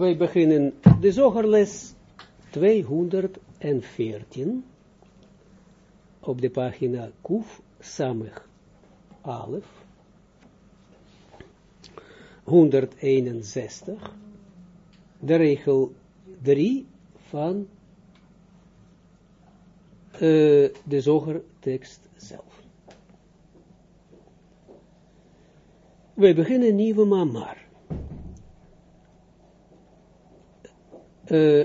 wij beginnen de zogerles 214 op de pagina Kuf Samig Alef 161 de regel 3 van uh, de zogertekst zelf. We beginnen nieuwe mamar. Uh,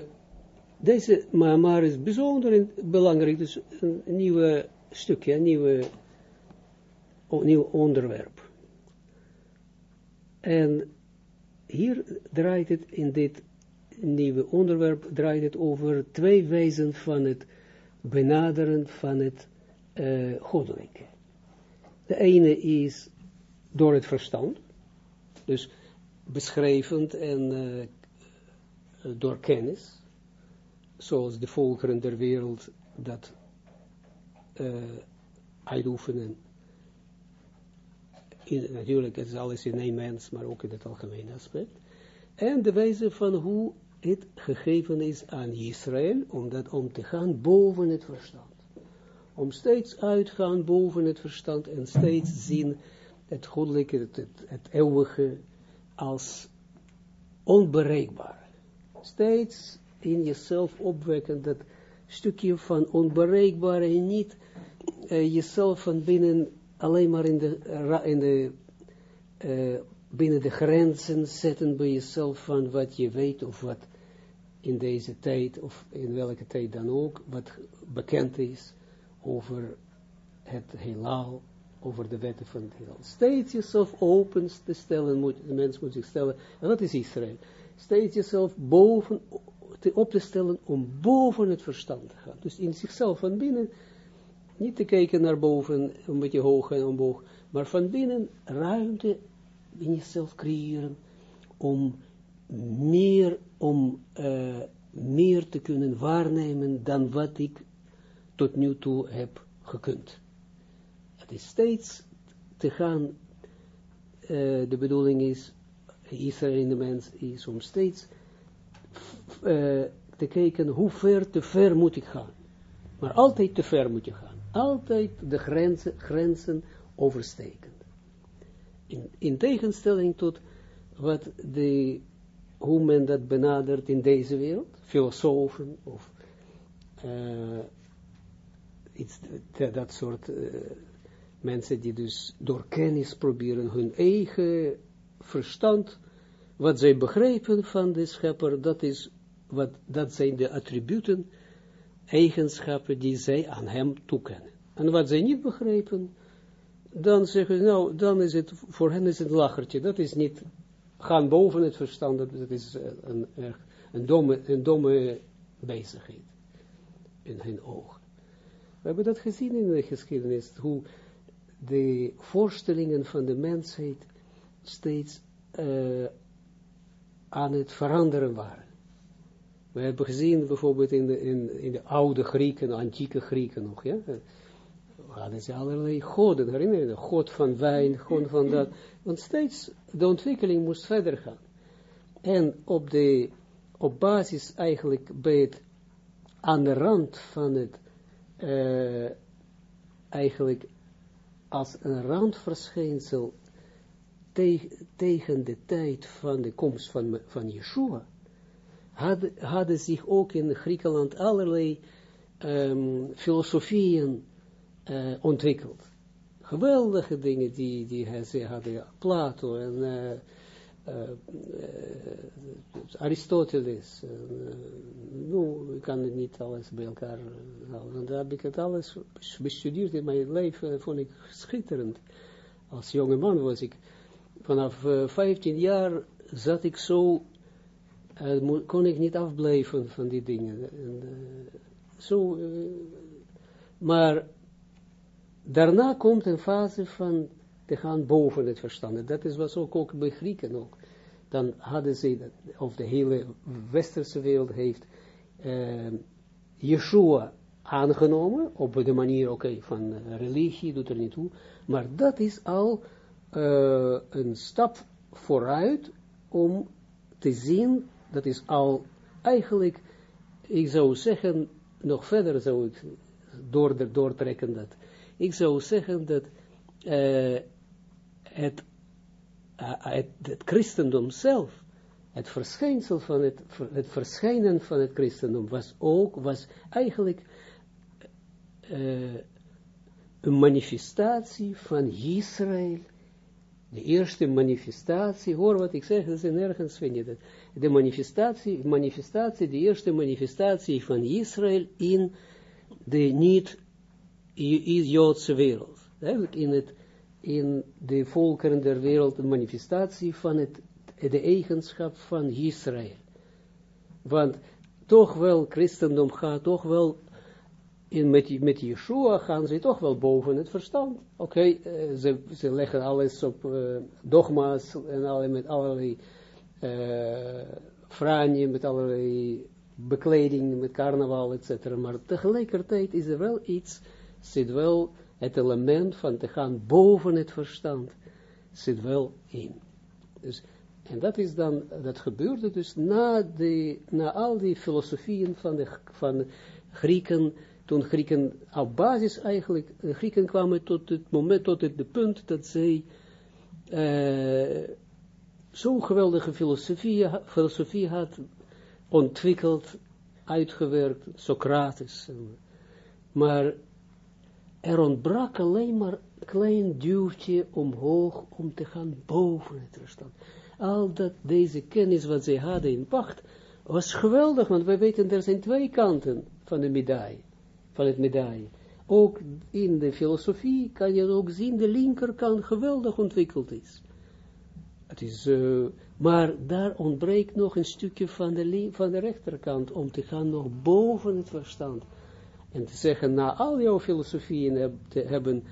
deze mamar is bijzonder belangrijk, dus een, nieuwe stukje, een nieuw onderwerp. En hier draait het in dit nieuwe onderwerp, draait het over twee wijzen van het benaderen van het uh, goddelijke. De ene is door het verstand, dus beschrijvend en uh, door kennis, zoals de volkeren der wereld dat uh, uitoefenen. In, natuurlijk, het is alles in één mens, maar ook in het algemene aspect. En de wijze van hoe het gegeven is aan Israël, om, dat, om te gaan boven het verstand. Om steeds uitgaan boven het verstand en steeds zien het goddelijke, het, het eeuwige, als onbereikbaar. Steeds in jezelf opwekken dat stukje van onbereikbare en niet uh, jezelf van binnen alleen maar in de, in de uh, binnen de grenzen zetten bij jezelf van wat je weet of wat in deze tijd of in welke tijd dan ook, wat bekend is over het heelal, over de wetten van het heelal. Steeds jezelf open te stellen, moet, de mens moet zich stellen, en dat is Israël. Steeds jezelf boven, te, op te stellen om boven het verstand te gaan. Dus in zichzelf van binnen, niet te kijken naar boven, een beetje hoog en omhoog, maar van binnen ruimte in jezelf creëren om meer, om uh, meer te kunnen waarnemen dan wat ik tot nu toe heb gekund. Het is steeds te gaan, uh, de bedoeling is, Israël in de mens is om steeds uh, te kijken hoe ver te ver moet ik gaan. Maar altijd te ver moet je gaan. Altijd de grenzen, grenzen oversteken. In, in tegenstelling tot wat de hoe men dat benadert in deze wereld, filosofen of uh, iets, dat soort uh, mensen die dus door kennis proberen hun eigen verstand, wat zij begrijpen van de schepper, dat, is wat, dat zijn de attributen, eigenschappen die zij aan hem toekennen. En wat zij niet begrijpen, dan zeggen ze, nou, dan is het, voor hen is het lachertje, dat is niet gaan boven het verstand, dat is eh, een, een, domme, een domme bezigheid in hun ogen. We hebben dat gezien in de geschiedenis, hoe de voorstellingen van de mensheid steeds uh, aan het veranderen waren. We hebben gezien bijvoorbeeld in de, in, in de oude Grieken, antieke Grieken nog, ja, hadden ze allerlei goden, herinner je, god van wijn, god van dat, want steeds de ontwikkeling moest verder gaan. En op de, op basis eigenlijk bij het, aan de rand van het, uh, eigenlijk als een randverschijnsel tegen, de tijd van de komst van, van Yeshua, hadden, hadden zich ook in Griekenland allerlei um, filosofieën uh, ontwikkeld. Geweldige dingen die, die ze hadden, Plato en uh, uh, Aristoteles. nu, ik kan het niet alles bij elkaar halen, daar heb ik het alles bestudeerd in mijn leven, vond ik schitterend. Als jonge man was ik, vanaf 15 jaar zat ik zo, kon ik niet afblijven van die dingen. En, zo, maar Daarna komt een fase van te gaan boven het verstand. Dat is wat ook, ook bij Grieken ook. Dan hadden ze, of de hele westerse wereld heeft uh, Yeshua aangenomen, op de manier oké, van religie, doet er niet toe, maar dat is al uh, een stap vooruit om te zien dat is al eigenlijk, ik zou zeggen, nog verder zou ik door, doortrekken dat. Ik zou zeggen dat uh, het, uh, het, het, christendom zelf, het verschijnsel van het, het verschijnen van het christendom was ook, was eigenlijk uh, een manifestatie van Israël. De eerste manifestatie, hoor wat ik zeg, dat is nergens vind je dat. De manifestatie, manifestatie, de eerste manifestatie van Israël in de niet-Joodse wereld. In, het, in de volkeren der wereld een manifestatie van het, de eigenschap van Israël. Want toch wel, christendom gaat toch wel in, met, met Yeshua gaan ze toch wel boven het verstand. Oké, uh, ze, ze leggen alles op uh, dogma's en alle, met allerlei uh, franje, met allerlei bekleding, met carnaval, etc. Maar tegelijkertijd is er wel iets, zit wel het element van te gaan boven het verstand, zit wel in. Dus, en dat is dan, dat gebeurde dus na, de, na al die filosofieën van de, van Grieken, toen Grieken op basis eigenlijk, de Grieken kwamen tot het moment, tot het punt dat zij uh, zo'n geweldige filosofie, filosofie had ontwikkeld, uitgewerkt, Socrates. Maar er ontbrak alleen maar een klein duwtje omhoog om te gaan boven het verstand. Al dat deze kennis wat zij hadden in pacht, was geweldig, want wij weten, er zijn twee kanten van de medaille van het medaille. Ook in de filosofie kan je ook zien, de linkerkant geweldig ontwikkeld is. Het is uh, maar daar ontbreekt nog een stukje van de, van de rechterkant, om te gaan nog boven het verstand. En te zeggen, na al jouw filosofieën te hebben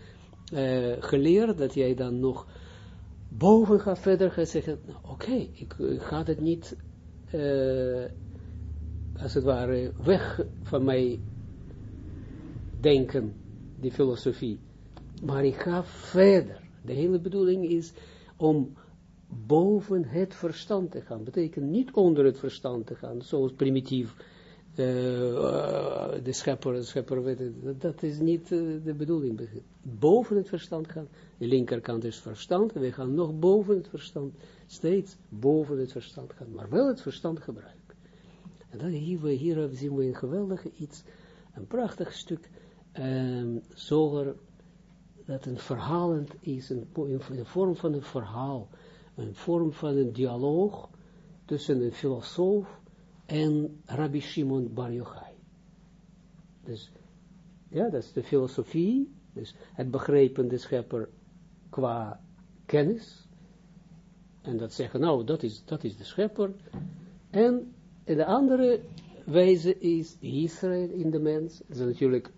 uh, geleerd, dat jij dan nog boven gaat verder gaat zeggen, nou, oké, ik, ga het niet, uh, als het ware, weg van mij denken, die filosofie. Maar ik ga verder. De hele bedoeling is om boven het verstand te gaan. Betekent niet onder het verstand te gaan, zoals primitief. De schepper, de schepper weet het, dat is niet uh, de bedoeling. Boven het verstand gaan. De linkerkant is verstand, en we gaan nog boven het verstand, steeds boven het verstand gaan, maar wel het verstand gebruiken. En dan hier, hier zien we een geweldige iets, een prachtig stuk um, dat een verhalend is, een, de vorm van een verhaal, een vorm van een dialoog tussen een filosoof en Rabbi Shimon Bar Yochai. Dus, ja, dat is de filosofie, dus het begrepen de schepper qua kennis, en dat zeggen, nou, dat is, dat is de schepper, en de andere wijze is Israël in de mens, dat is natuurlijk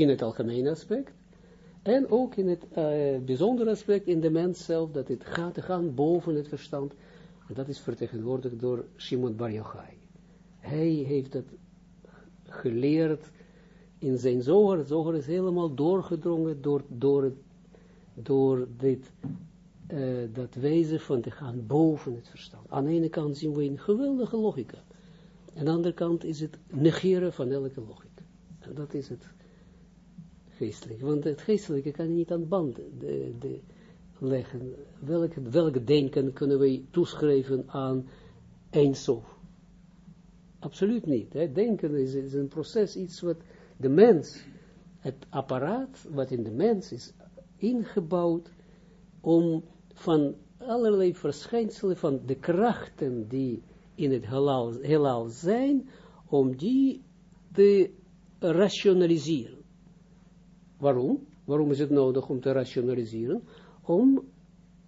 in het algemene aspect, en ook in het uh, bijzondere aspect in de mens zelf, dat het gaat te gaan boven het verstand, en dat is vertegenwoordigd door Shimon Bar Yochai. Hij heeft dat geleerd in zijn zoger, zoger is helemaal doorgedrongen door, door, door dit, uh, dat wezen van te gaan boven het verstand. Aan de ene kant zien we een geweldige logica, aan de andere kant is het negeren van elke logica. En dat is het geestelijke. Want het geestelijke kan je niet aan band de, de leggen. Welk, welk denken kunnen wij toeschrijven aan Eindsof? Absoluut niet. Denken is, een proces, iets wat de mens, het apparaat wat in de mens is ingebouwd om van allerlei verschijnselen van de krachten die in het heelal zijn, om die te rationaliseren. Waarom? Waarom is het nodig om te rationaliseren? Om,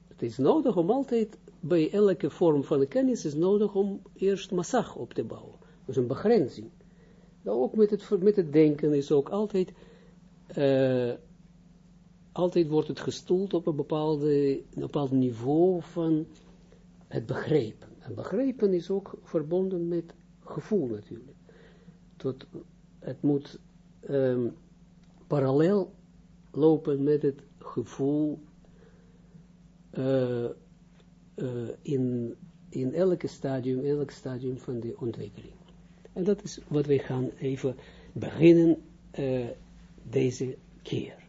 het is nodig om altijd, bij elke vorm van kennis is nodig om eerst massag op te bouwen. Dus een begrenzing. Nou, ook met het, met het denken is ook altijd, uh, altijd wordt het gestoeld op een, bepaalde, een bepaald niveau van het begrepen. En begrepen is ook verbonden met gevoel natuurlijk. Het moet um, parallel lopen met het gevoel uh, uh, in, in elke stadium, elk stadium van de ontwikkeling. En dat is wat wij gaan even beginnen uh, deze keer.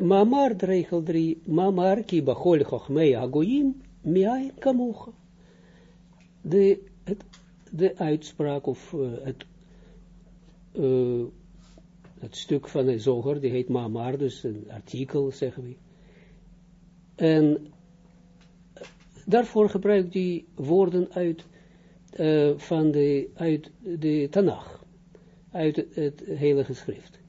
Mamar, regel 3, Mamar ki bachol chochmei agoyim, miai kamocha. De, de uitspraak of het, uh, het stuk van de zoger, die heet Mamar, dus een artikel, zeggen we. En daarvoor gebruikt hij woorden uit, uh, van de, uit de Tanach, uit het, heilige schrift.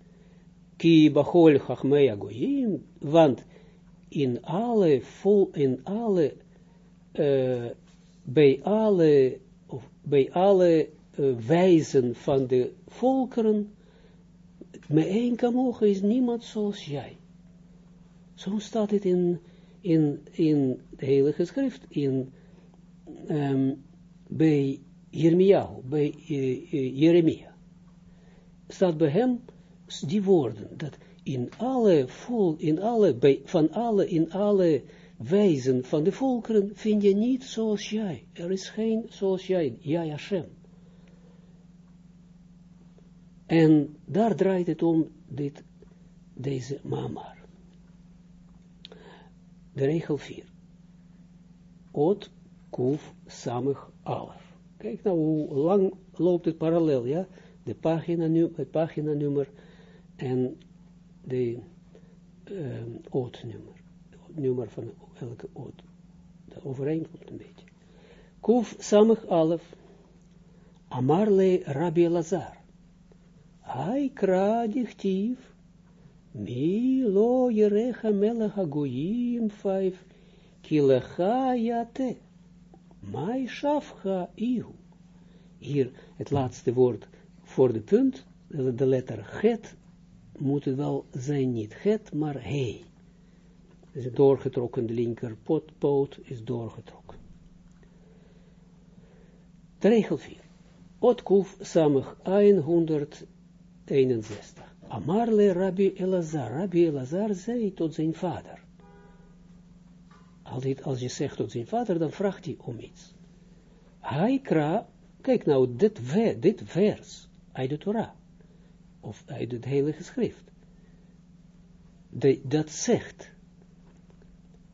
Ki bachol chachmei goyim, want in alle, vol, in alle, bij alle, of bij alle uh, wijzen van de volkeren, kan mogen is niemand zoals jij. Zo staat het in in, in de Heilige Schrift, in, um, bij Jeremiah, bij uh, Jeremia, staat bij hem die woorden, dat in alle vol, in alle, bij, van alle, in alle wijzen van de volkeren vind je niet zoals jij. Er is geen zoals jij, jij Hashem. En daar draait het om, dit, deze mamar de regel 4. Ot, kuf, samig, alaf. Kijk nou hoe lang loopt het parallel, ja? De pagina, het paginanummer en de um, ootnummer. Het nummer van elke oot. Dat overeenkomt een beetje. Kuf, samig, alaf. Amarle Rabbi Lazar. Kra dichtief Mi lo yerecha melech hagoyim vijf, kilecha yate, mai shafcha ihu. Hier het laatste woord voor de punt, de letter get, moet het wel zijn niet get, maar he. Dus doorgetrokken, de linker potpoot is doorgetrokken. De regel 4. Otkuf samig 161. Amarle Rabbi Elazar. Rabbi Elazar zei tot zijn vader. Als je zegt tot zijn vader, dan vraagt hij om iets. Hij kra, kijk nou, dit, dit vers uit de Torah, of uit het Heilige Schrift, dat zegt,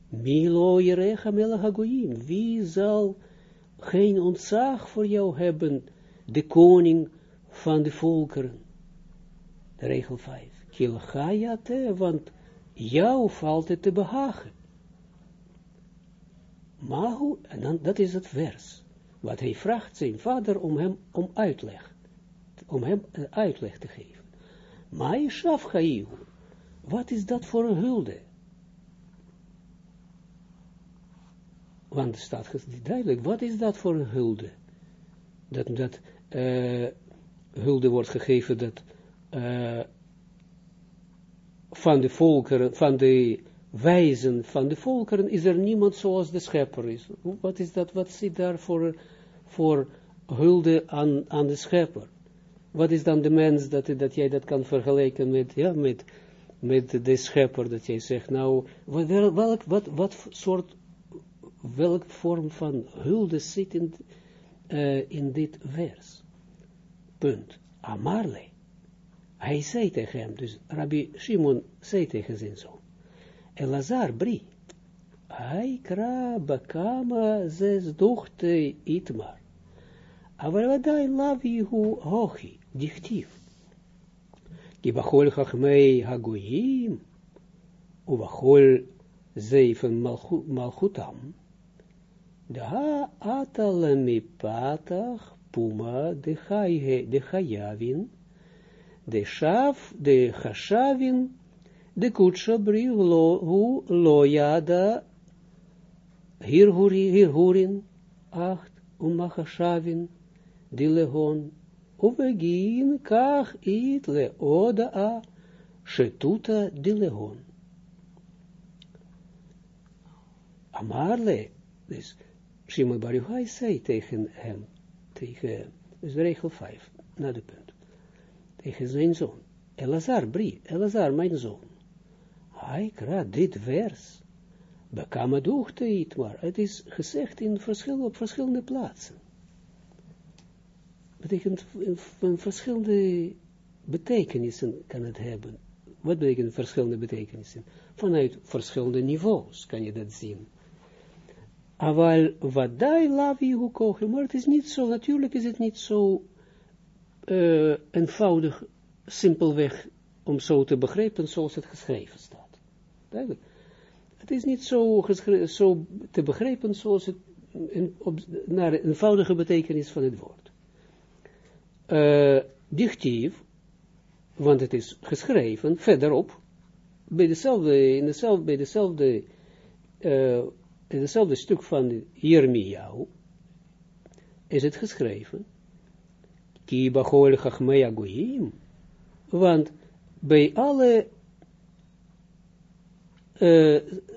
Milo Jerecha Melahagoyim, wie zal geen ontzag voor jou hebben, de koning van de volkeren? Regel 5. Kilchayate, want jou valt het te behagen. Mahu, en dan, dat is het vers, wat hij vraagt zijn vader om hem om uitleg, om hem uitleg te geven. Shafchaihu, wat is dat voor een hulde? Want er staat duidelijk, wat is dat voor een hulde? Dat, dat uh, hulde wordt gegeven, dat uh, van de volkeren, van de wijzen van de volkeren, is er niemand zoals de schepper is. Wat is dat, wat zit daar voor, voor hulde aan, aan de schepper? Wat is dan de mens, dat, dat jij dat kan vergelijken met, ja, met, met de schepper, dat jij zegt, nou, welk, wat, wat soort, welk vorm van hulde zit in, uh, in dit vers? Punt. Amarle. Hij zei tegen hem, dus Rabbi Shimon zei tegen zijn zoon, Elazar, bri, hij kra bakama zes dochte itmar, אבל ודאי לאו יהיו הוכי, דכתיב. כי בכל חכמי הגויים, ובכל זייפן מלכותם, דהה עתה למפתח פומה דחייבין, de shaf, de chashavin, de kutshabri, hu loyada, hirhurin, acht, umachashavin, dilegon, uvegin, kach, it, le, oda, a, shetuta, dilegon. Amarle, dus Shimon Bar Yochai zei tegen hem, tegen, dus regel 5, naar de tegen zijn zoon. Elazar, Bri, Elazar, mijn zoon. Hij kra dit vers. Bekama doegte maar het is gezegd in verschil, op verschillende plaatsen. Betekent van verschillende betekenissen kan het hebben. Wat betekent verschillende betekenissen? Vanuit verschillende niveaus kan je dat zien. Aval wadai lavi hukoche, maar het is niet zo, natuurlijk is het niet zo uh, eenvoudig, simpelweg, om zo te begrijpen zoals het geschreven staat. Duidelijk. Het is niet zo, zo te begrijpen zoals het in, op, naar de eenvoudige betekenis van het woord. Uh, dichtief, want het is geschreven verderop, bij dezelfde, in dezelfde, bij dezelfde, uh, in dezelfde stuk van Jeremiah, is het geschreven, chachmei goyim, want bij alle,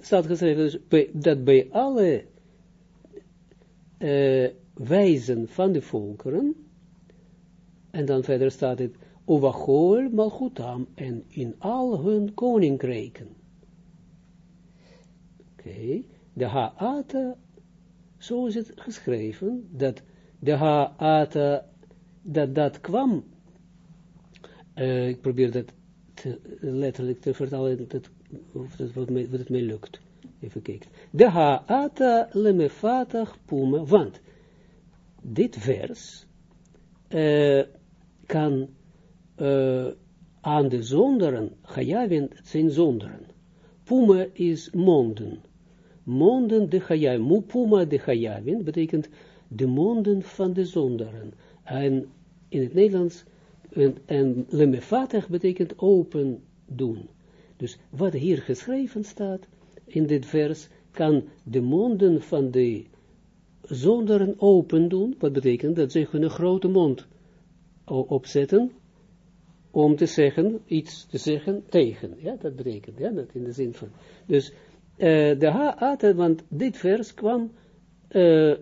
staat geschreven, dus dat bij alle uh, wijzen van de volkeren, en dan verder staat het, Ovachol malchutam en in al hun koninkrijken. Oké, okay. de ha'ata, zo is het geschreven, dat de ha'ata, dat dat kwam, uh, ik probeer dat te, letterlijk te vertalen, dat, of dat wat, wat het mij lukt. Even kijken. De ha'ata lemefatach pume, want dit vers uh, kan uh, aan de zonderen, Chayavin, zijn zonderen. Puma is monden. Monden de Chayavin, Puma de Chayavin, betekent de monden van de zonderen. En in het Nederlands, en, en lemefatech betekent open doen. Dus wat hier geschreven staat, in dit vers, kan de monden van de zonderen open doen. Wat betekent dat ze een grote mond opzetten, om te zeggen, iets te zeggen tegen. Ja, dat betekent, ja, dat in de zin van. Dus uh, de ha want dit vers kwam uh,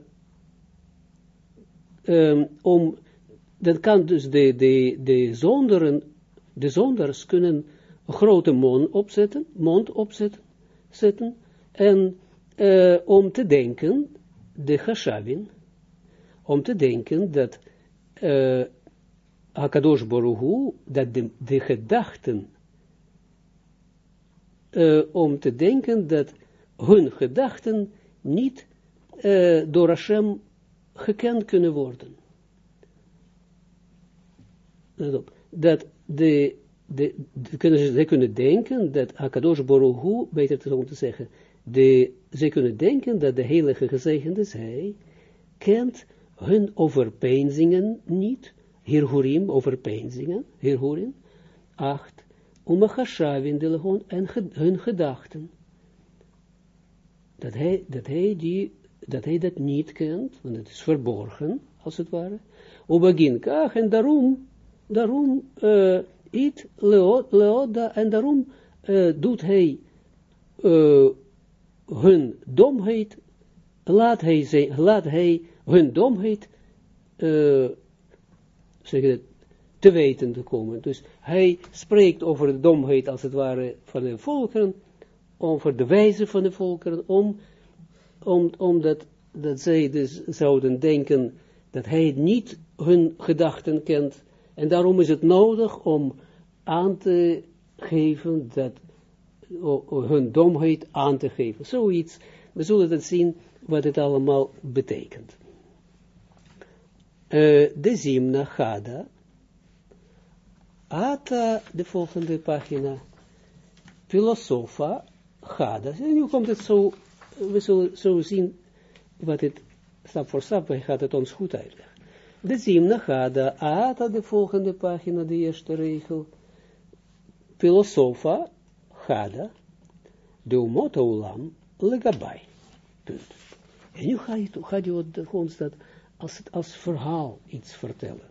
um, om, dat kan dus de, de, de zonderen, de zonders kunnen een grote mond opzetten, mond opzetten, zetten, en uh, om te denken, de Hashavin, om te denken dat uh, Hakadosh Boruhu, dat de, de gedachten, uh, om te denken dat hun gedachten niet uh, door Hashem gekend kunnen worden. Dat de, de, de kunnen, ze kunnen denken dat Hakadosh Boruhu, beter te, om te zeggen, de, ze kunnen denken dat de heilige gezegende zij kent hun overpeinzingen niet, Hirhurim, over peinzingen, Hirhurim, acht, Umachashavin, de en hun gedachten. Dat hij, dat hij die, dat hij dat niet kent, want het is verborgen, als het ware. Ubagin kach, en daarom, daarom, uh, it leoda, en daarom uh, doet hij uh, hun domheid, laat hij, laat hij hun domheid uh, zeg het, te weten te komen. Dus hij spreekt over de domheid, als het ware, van de volkeren, over de wijze van de volkeren, om, om, omdat dat zij dus zouden denken dat hij niet hun gedachten kent, en daarom is het nodig om aan te geven dat hun domheid aan te geven. Zoiets, we zullen het zien wat het allemaal betekent. Uh, de Zimna Gada, Ata, de volgende pagina, Filosofa Gada. En nu komt het zo, we zullen zo zien wat het stap voor stap, gaat het ons goed uitleggen. De Zimna Gada, Ata, de volgende pagina, de eerste regel, Filosofa Gada, de Umota Ulam, Legabai. Punt. En nu ga je, ga je ons dat als, als verhaal iets vertellen.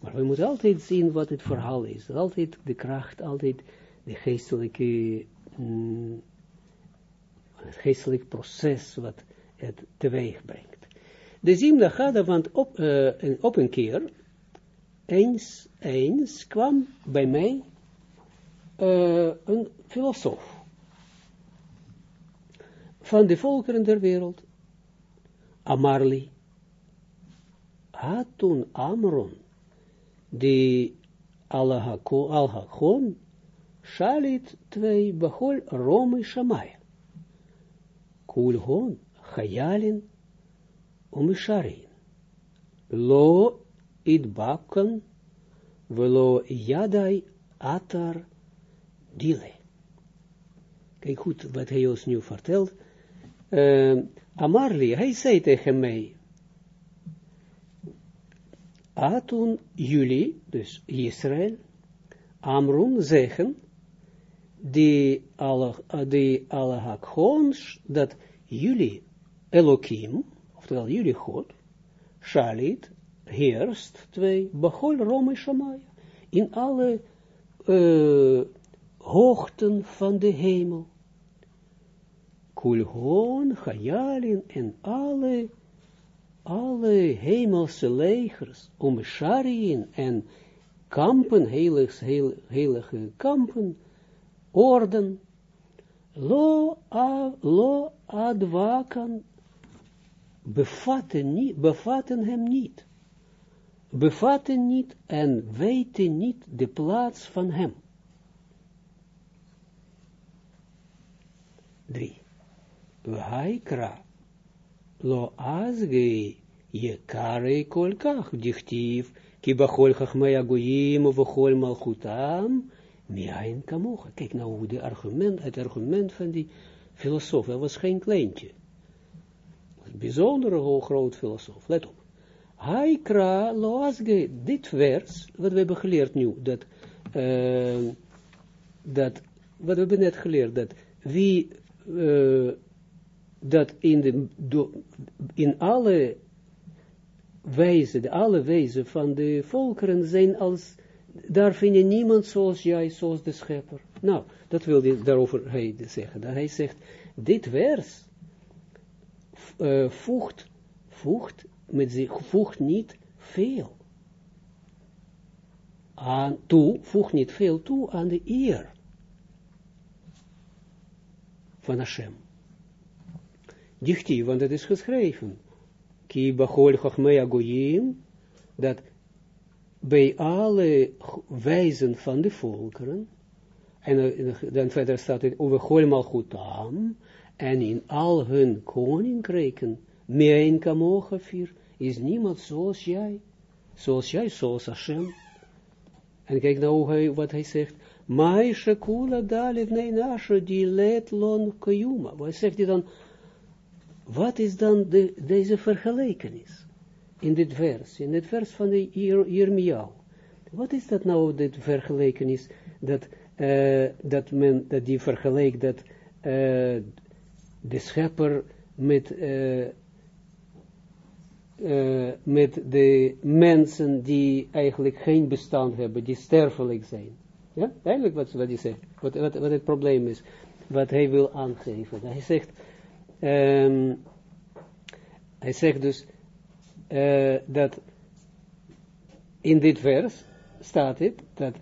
Maar we moeten altijd zien wat het verhaal is. Altijd de kracht, altijd de geestelijke, mm, geestelijk proces wat het teweeg brengt. De Zimna Gada, want op, uh, op een keer, eens, eens kwam bij mij uh, een filosoof. van de volkeren der wereld. Amarli. Had toen Amron, die al-Hakon, Shalit twee Bechol Rome Shamaya. Kulhon, Chayalin, Umisharin. Lo idbakken, velo yadai atar dile. Kijk goed wat hij ons nu vertelt. Uh, Amarli, hij zei tegen mij, Atun jullie, dus Israël, Amrun zeggen, die alle, die alle hakons, dat jullie Elohim, oftewel jullie God, Shalit, heerst, twee, Bachol Rome Shamaya, in alle uh, hoogten van de hemel. Kulhon, Chayalin en alle, alle hemelse legers, om Sharin en kampen, heilig, heilige kampen, orden, lo, a, lo adwakan, bevatten, niet, bevatten hem niet, bevatten niet en weten niet de plaats van hem. 3. Haikra lo azge je kare kolkach dichtief ki bachol chachmei agoyim of bachol miain kamocha. Kijk nou hoe de argument, het argument van die filosoof, hij was geen kleintje. Een bijzondere groot filosoof, let op. Haikra lo azge, dit vers, wat we hebben geleerd nu, dat, uh, dat, wat we hebben net geleerd, dat wie uh, dat in, de, in alle wijzen, de alle wijzen van de volkeren zijn als, daar vind je niemand zoals jij, zoals de schepper. Nou, dat wil hij daarover hij zeggen. Hij zegt, dit vers uh, voegt, voegt, met zich, voegt niet veel aan toe, voegt niet veel toe aan de eer van Hashem. Dichtie, want het is geschreven. Ki bachol agoyim, dat bij alle wijzen van de volkeren, en dan verder staat het over Chol Malchutam, en in al hun koninkrijken, mijn kamogafir, is niemand zoals jij, zoals jij, zoals Hashem. En kijk nou wat hij zegt, Mai shakula dalet nee nashe die let lon kayuma. Wat zegt hij dan? Wat is dan de, deze vergelijkenis? In dit vers, in dit vers van de. Wat is dat nou, dit vergelijkenis, dat, uh, dat men, dat die vergelijkt, dat uh, de schepper met, uh, met de mensen die eigenlijk geen bestand hebben, die sterfelijk zijn. Ja, duidelijk wat, wat hij zegt, wat, wat, het probleem is, wat hij wil aangeven. Hij zegt, um, hij zegt dus, uh, dat in dit vers staat het, dat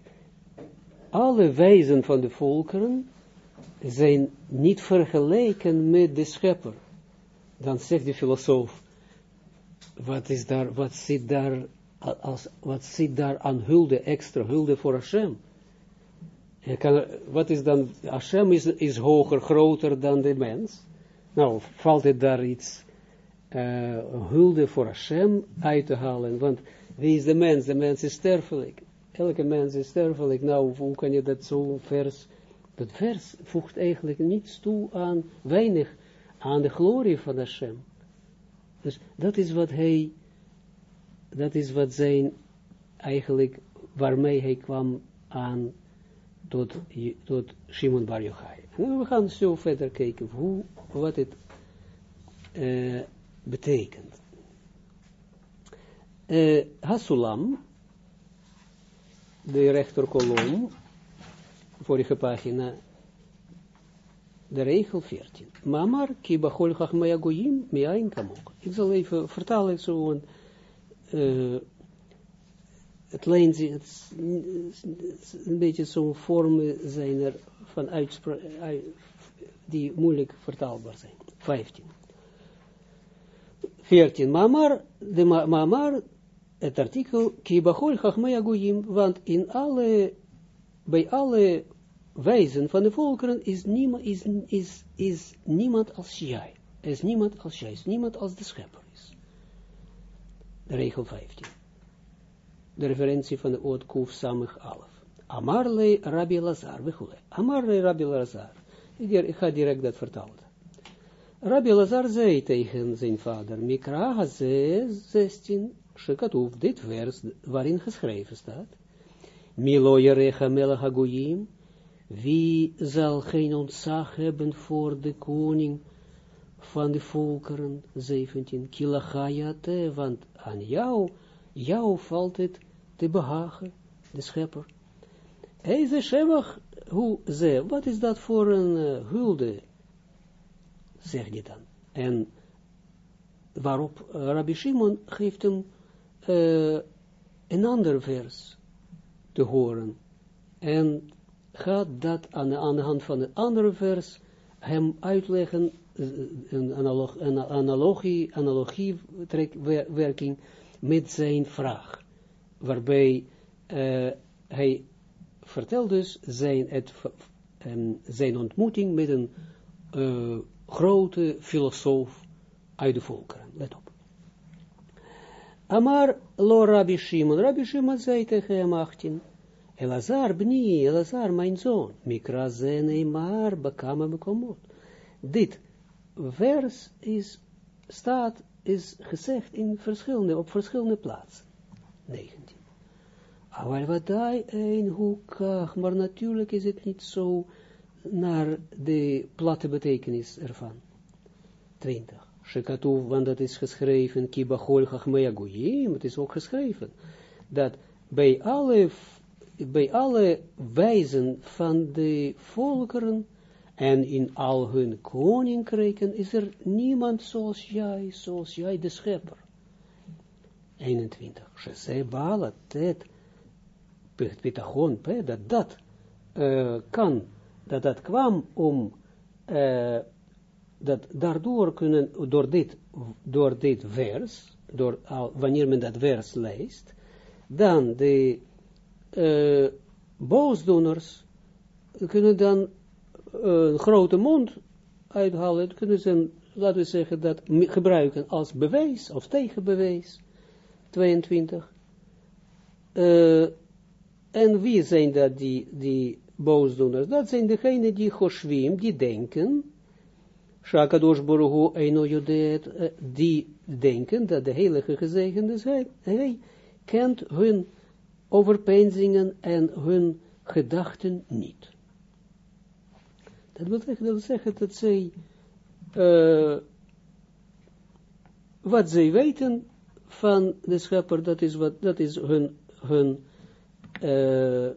alle wijzen van de volkeren zijn niet vergeleken met de schepper. Dan zegt de filosoof, wat is daar, wat zit daar, als, wat zit daar aan hulde, extra hulde voor Hashem? kan, wat is dan, Hashem is, is hoger, groter dan de mens. Nou, valt het daar iets uh, hulde voor Hashem uit te halen, want wie is de mens? De mens is sterfelijk. Elke mens is sterfelijk. Nou, hoe kan je dat zo vers, dat vers voegt eigenlijk niets toe aan, weinig, aan de glorie van Hashem. Dus dat is wat hij, dat is wat zijn, eigenlijk, waarmee hij kwam aan tot, tot Shimon Bar Yochai. We gaan zo verder kijken hoe, wat het uh, betekent. Uh, Hasulam, de rechterkolom, vorige pagina, de regel 14. Mamar ki bachol chachmaya goyim miain kamok. Ik zal even vertalen zo een, het lijnt het, een beetje zo'n vormen zijn er van uitspraak, die moeilijk vertaalbaar zijn. 15. 14. Mamar, de Mamar, het artikel, Kibachol Chachmei Goyim, want in alle, bij alle wijzen van de volkeren is niemand, is, is, is niemand als jij. is niemand als jij, is niemand als de schepper is. De regel 15. De referentie van de oud Kuf Samig Alef. Amarle Rabbi Lazar, Amarle Rabbi Lazar. Ik ga direct dat vertalen. Rabbi Lazar zei tegen zijn vader, Mikra 16, Shekatuf, dit vers waarin geschreven staat, Milo Hagoyim, wie zal geen ontzag hebben voor de koning van de volkeren, 17, Kilachayate, want aan jou, jou valt het te behagen, de schepper. Hij zei, hoe ze, wat is dat voor een uh, hulde, zegt hij dan. En waarop Rabbi Shimon geeft hem uh, een ander vers te horen. En gaat dat aan aan de hand van een andere vers hem uitleggen, een, analog, een analogie, analogiewerking met zijn vraag. Waarbij uh, hij vertelt dus zijn, het, um, zijn ontmoeting met een grote filosoof uit de volkeren. Let op. Amar lo Rabbi Shimon. Rabbi Shimon zei tegen hem 18. Elazar bni, Elazar mijn zoon. Mikra zene maar bekame mekomot. Dit vers is, staat, is gezegd in verschillende, op verschillende plaatsen. 19. Maar wat hij een hoekag, maar natuurlijk is het niet zo naar de platte betekenis ervan. 20. Shekatuv, want dat is geschreven, kibachol chachmea het is ook geschreven, dat bij alle, bij alle wijzen van de volkeren en in al hun koninkrijken is er niemand zoals jij, zoals jij de schepper. 21. Shese bala tet pitachon, dat dat uh, kan dat dat kwam om, uh, dat daardoor kunnen, door dit, door dit vers, door, wanneer men dat vers leest, dan de uh, boosdoeners kunnen dan een grote mond uithalen, kunnen ze, laten we zeggen, dat gebruiken als bewijs of tegenbewijs, 22. Uh, en wie zijn dat die, die boosdoeners, dat zijn degenen die choshvim, die denken, Shakadosh Boruhu Eino Jodeet, eh, die denken dat de heilige gezegende is, hij, hij kent hun overpeinzingen en hun gedachten niet. Dat wil zeggen dat, zeggen dat zij, uh, wat zij weten van de schepper, dat is, wat, dat is hun, hun uh,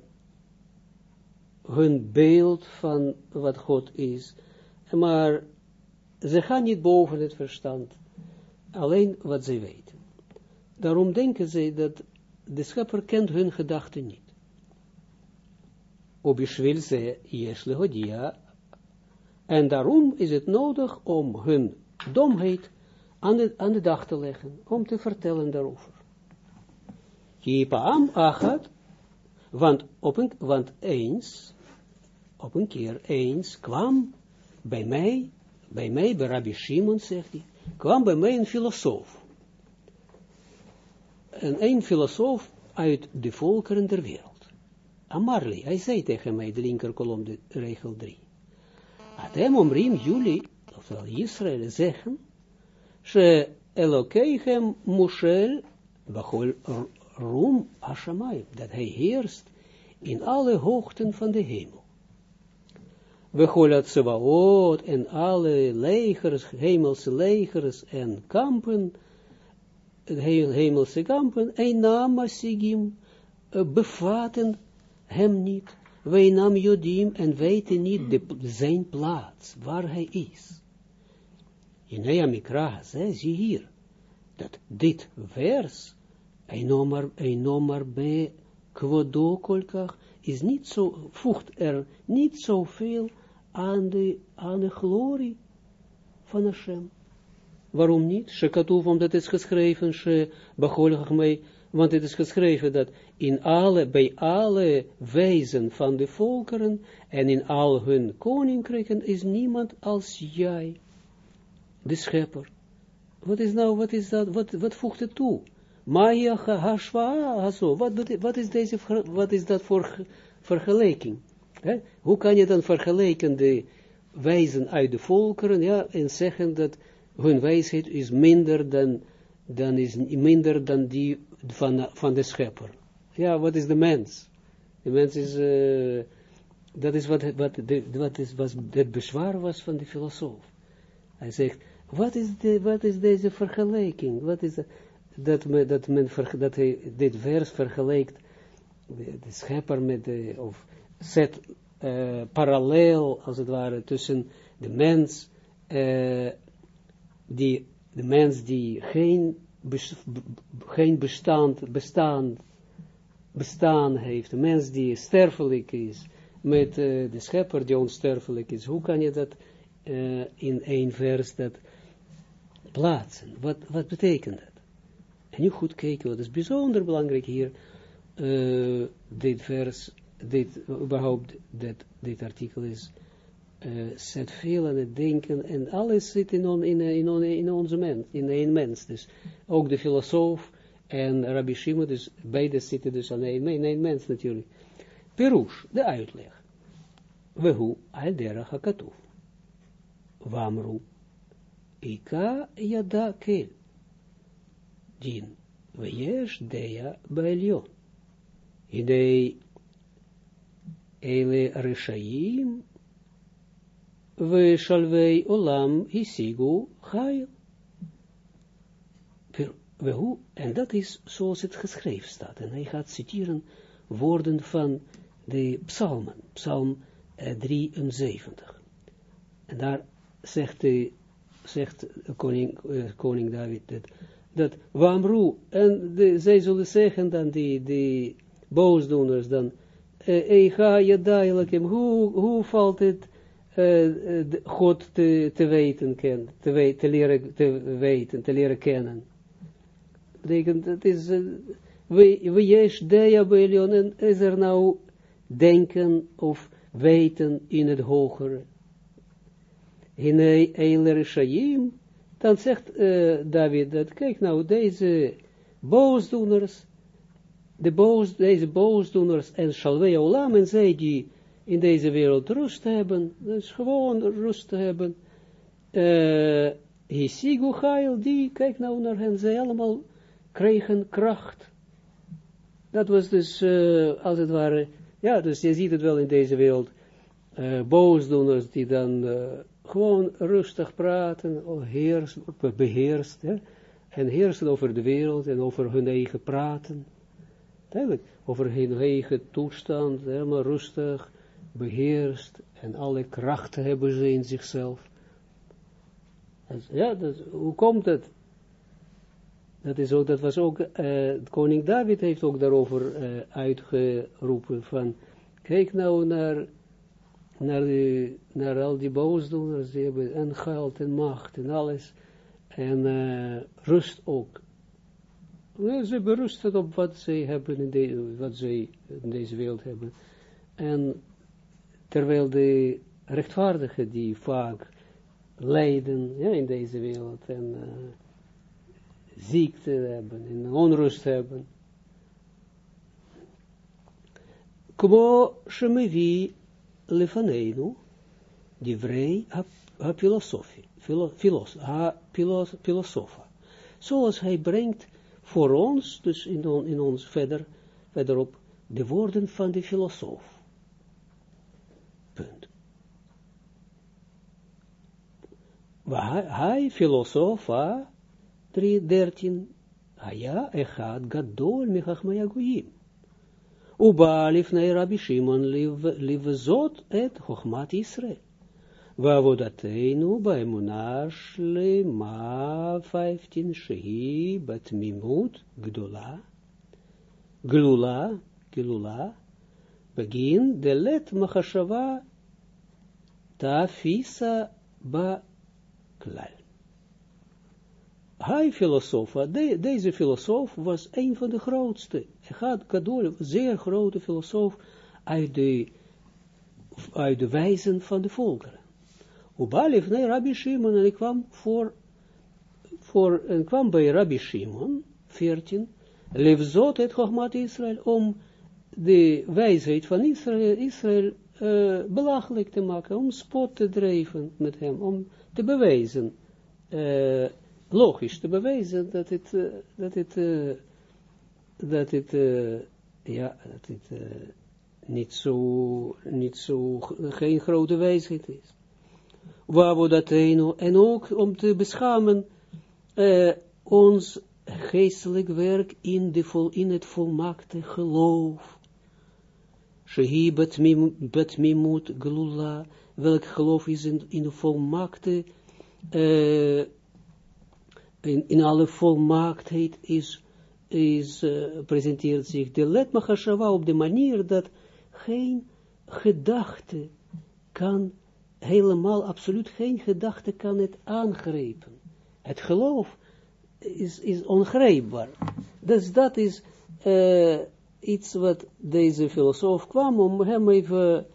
hun beeld van wat God is. Maar ze gaan niet boven het verstand. Alleen wat ze weten. Daarom denken ze dat de schepper kent hun gedachten niet. Obishwil ze jeslehodia. En daarom is het nodig om hun domheid aan de, aan de dag te leggen. Om te vertellen daarover. Kipaam achat. Want, op een, want eens op een keer eens kwam bij mij, bij mij, bij Rabbi Shimon, zegt hij, kwam bij mij een filosoof. En een filosoof uit de volkeren der wereld. Amarli, hij zei tegen mij, de linkerkolom, de regel 3. Atem omrim jullie, ofwel Israël, zeggen, she Elokeichem Mushel, bachol rum Hashamayim, dat hij heerst in alle hoogten van de hemel we golat Tsebaot en alle legers, hemelse legers en kampen, hemelse kampen, een naam Sigim, bevatten hem niet. Wij nam Jodim en weten niet de, zijn plaats, waar hij is. In Mikra, zie hier, dat dit vers, een nomar bij kwodokolkach, is niet zo, voegt er niet zoveel aan de, aan de glorie van Hashem. Waarom niet? Shekatoef, omdat het is geschreven, she, want het is geschreven dat in alle, bij alle wijzen van de volkeren en in al hun koninkrijken is niemand als jij, de schepper. Wat is nou, wat is dat, wat, wat voegt het toe? Maya hashwa wat, is deze, wat is dat voor vergelijking? Hoe kan je dan vergelijken de wijzen uit de volkeren, ja, en zeggen dat hun wijsheid is minder dan, dan is minder dan die van, van de schepper. Ja, wat is de mens? De mens is, uh, dat is wat, wat, de, wat is, was het bezwaar was van de filosoof. Hij zegt, wat is, de, wat is deze vergelijking? Wat is dat, men, dat, men dat hij dit vers vergelijkt, de, schepper met de, of zet uh, parallel, als het ware, tussen de mens, uh, die, de mens die geen, geen bestand, bestaan, bestaan heeft, de mens die sterfelijk is, met uh, de schepper die onsterfelijk is, hoe kan je dat in één vers dat plaatsen? Wat, wat betekent dat? En nu goed kijken, wat is bijzonder belangrijk hier, dit vers dit, überhaupt, dit, dit artikel is, uh, zet veel aan het denken, en alles zit in, on, in, in, in onze mens, in één mens, dus ook de filosoof en Rabbi Shimon, dus beide zitten dus aan één, in één mens natuurlijk. Perush, de uitleg. Wehu al derach hakatuf. Wamru. Ika yada kel. Din. Weyesh deya baelion. Idei Ele Reshaim, we Olam Isigu Chail. hoe, en dat is zoals het geschreven staat. En hij gaat citeren woorden van de psalmen, psalm 73. En daar zegt, de, zegt koning, koning David dat, dat Wamru, en de, zij zullen zeggen dan die, die boosdoeners dan, Eiga je hoe, hoe valt het uh, God te, te weten, ken, te, we, te, leren, te weten, te leren kennen. Betekent, het is, we jes deja en is er nou denken of weten in het hogere. In Eiler Shaim, dan zegt uh, David dat, kijk nou, deze boosdoeners, de boos, deze boosdoeners en Shalvei Olam, en zij die in deze wereld rust hebben, dus gewoon rust hebben, uh, die, kijk nou naar hen, zij allemaal kregen kracht. Dat was dus, uh, als het ware, ja, dus je ziet het wel in deze wereld, boosdoeners die dan gewoon rustig praten, heers, beheerst, hè, en heersen over de wereld en over hun eigen praten. Duidelijk, over hun eigen toestand, helemaal rustig, beheerst, en alle krachten hebben ze in zichzelf. ja, hoe komt het? Dat, is ook, dat was ook, uh, koning David heeft ook daarover uh, uitgeroepen van, kijk nou naar, naar, die, naar al die boosdoeners, die hebben en geld en macht en alles, en uh, rust ook ze berusten op wat zij hebben in, de, wat zij in deze wereld hebben. En terwijl de rechtvaardigen die vaak lijden ja, in deze wereld en uh, ziekte hebben en onrust hebben. Kmo shemevi lefaneinu, divrei ha filosofi, filos, ha pilos, filosofa. Zoals hij brengt voor ons, dus in, on, in ons verder, verderop, de woorden van de filosoof. Punt. Hij filosofa 3.13 Haya echad gadol mechachmayagoyim. הגויים. הוא בא לפני רבי שמעון לבזות את חוכמת ישראל. ועבודתנו באמונה שלמה, 15, שהיא בתמימות גדולה, גלולה, גלולה, בגין דלת מחשבה תאפיסה klal. Hij filosoof, de, deze filosoof was een van de grootste. Gaat Gadol, zeer grote filosoof uit de, uit de wijzen van de volkeren. Ubalif nee Rabbi Shimon en ik kwam voor, voor en kwam bij Rabbi Shimon, 14, Levzot het Chogmat Israël, om de wijsheid van Israël, Israël uh, belachelijk te maken, om spot te drijven met hem, om te bewijzen, uh, logisch te bewijzen dat het, uh, dat het, dat het, ja, dat het niet zo, niet zo, geen grote wijsheid is. Waar we dat en ook om te beschamen ons geestelijk werk in, de vol, in het volmaakte geloof. Shehi betmimut glula, welk geloof is in, in de volmaakte, uh, in, in alle volmaaktheid is, is uh, presenteert zich de let machashava op de manier dat geen gedachte kan, helemaal absoluut geen gedachte kan het aangrijpen. Het geloof is, is ongrijpbaar. Dus dat is uh, iets wat deze filosoof kwam om hem even,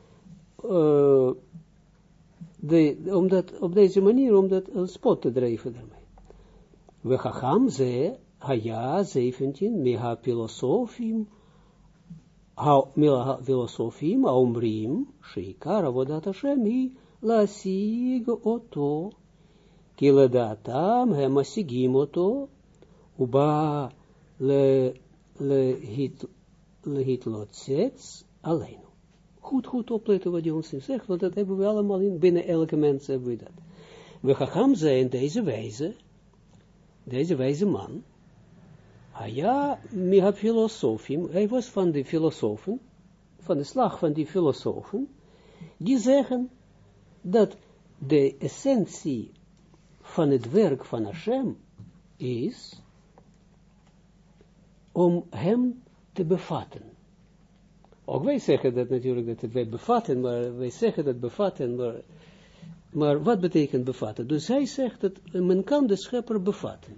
uh, de, om dat, op deze manier, om dat een spot te drijven daarmee. We gaan ze, Haya 17, Meha filosofim, Meha filosofim, Aumrim, Sheikar, Avodat Hashem, Lasig, Oto, oto, uba le, hit, le hit lotsets, alleen. Goed, goed opletten wat hij ons zegt, want dat hebben we allemaal in, binnen elke mens hebben we dat. We gaan deze wijze, deze wijze man, ah ja, miha filosofim, hij was van de filosofen, van de slag van die filosofen, die zeggen dat de essentie van het werk van Hashem is om hem te bevatten. Ook wij zeggen dat natuurlijk, dat wij bevatten, maar wij zeggen dat bevatten, maar, maar wat betekent bevatten? Dus hij zegt dat men kan de schepper bevatten.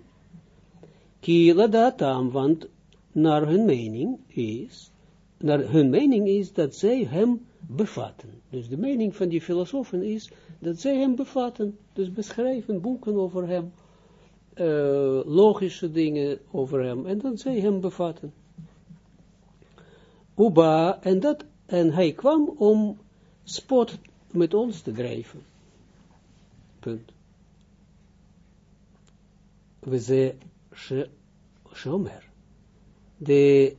Kila datam, want naar hun mening is, naar hun mening is dat zij hem bevatten. Dus de mening van die filosofen is dat zij hem bevatten, dus beschrijven boeken over hem, uh, logische dingen over hem, en dat zij hem bevatten. Uba, en, dat, en hij kwam om spot met ons te drijven. Punt. We ze shomer. De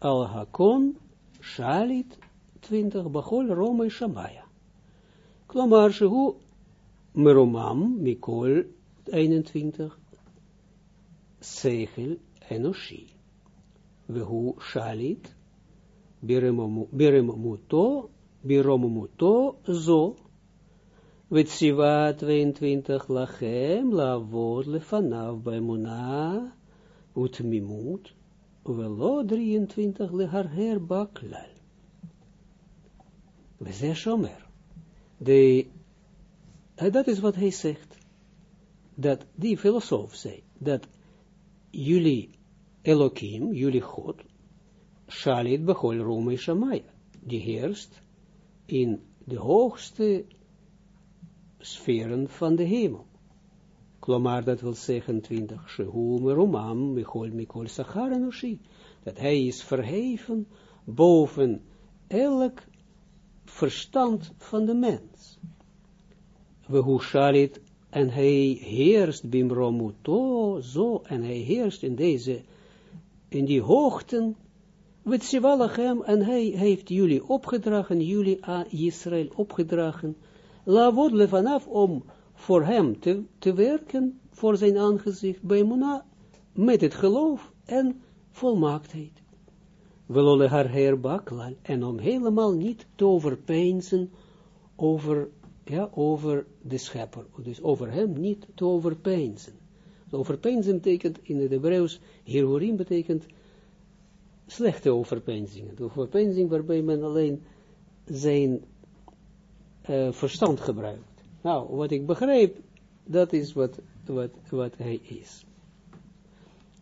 al-hakon shalit 20 bachol rome shamaya. Klomar shehu meromam mikol 21 sechel enoshi. Vehu shalit biremomuto biromomuto zo. Vetsiva 22 lachem lavod lefanav baimuna utmimut. Velo 23 leharher baklal. We zeggen shomer de, dat is wat hij zegt, dat die filosoof zei, dat jullie Elohim, jullie God, Shalit Bechol Rome Shamaya, die heerst in de hoogste sferen van de hemel. Klomar, dat wil zeggen 20, Shehu Merumam, Michol dat hij is verheven boven elk verstand van de mens. We en hij heerst bimromuto, zo, en hij heerst in deze, in die hoogten, met Sivalachem, en hij heeft jullie opgedragen, jullie aan Israël opgedragen, lavod vanaf om voor hem te, te werken, voor zijn aangezicht, bij Mona, met het geloof en volmaaktheid willen haar herbaklal, en om helemaal niet te overpeinzen over, ja, over de schepper, dus over hem niet te overpeinzen. Overpeinzen betekent in het Hebreeuws, hierorim betekent slechte overpeinzingen. De overpeinzing waarbij men alleen zijn uh, verstand gebruikt. Nou, wat ik begrijp, dat is wat, wat, wat hij is.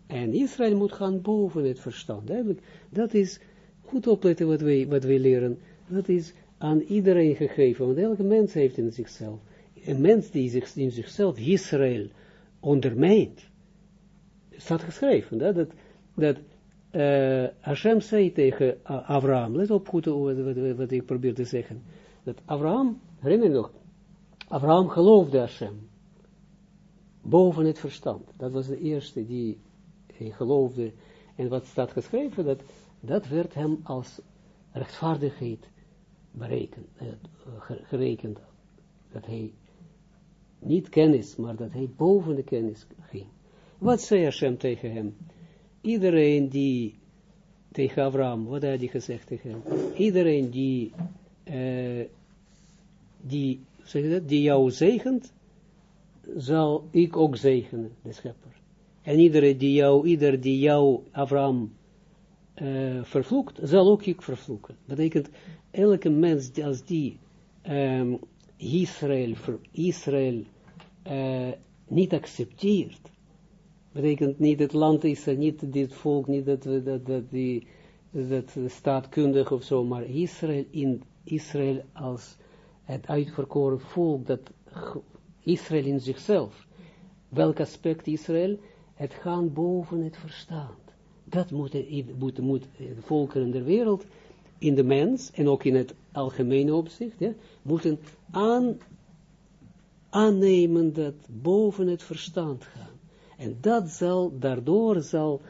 En Israël moet gaan boven het verstand. Eigenlijk, dat is, goed opletten wat wij, wat wij leren, dat is aan iedereen gegeven, want elke mens heeft in zichzelf, een mens die zich, in zichzelf Israël ondermijnt, staat geschreven, dat, dat, dat uh, Hashem zei tegen Abraham, let op goed wat, ik probeer te zeggen, dat Abraham, herinner je nog, Abraham geloofde Hashem, boven het verstand, dat was de eerste die hij geloofde, en wat staat geschreven, dat, dat werd hem als rechtvaardigheid berekend, uh, gerekend, dat hij niet kennis, maar dat hij boven de kennis ging. Wat zei Hashem tegen hem? Iedereen die, tegen Abraham, wat had hij gezegd tegen hem? Iedereen die, uh, die, zeg dat, die jou zegent, zal ik ook zegenen, de schepper. En iedereen die jou, ieder die jou, Abraham, uh, vervloekt, zal ook ik vervloeken. Dat betekent, elke mens als die um, Israël, Israël uh, niet accepteert, betekent niet het land is er, niet dit volk, niet dat, dat, dat die dat staatkundig of zo, maar Israël in Israël als het uitverkoren volk, dat Israël in zichzelf, welk aspect Israël, het gaan boven het verstand. Dat moeten moet, moet de volkeren der wereld, in de mens, en ook in het algemene opzicht, ja, moeten aan, aannemen dat boven het verstand gaan. En dat zal, daardoor zal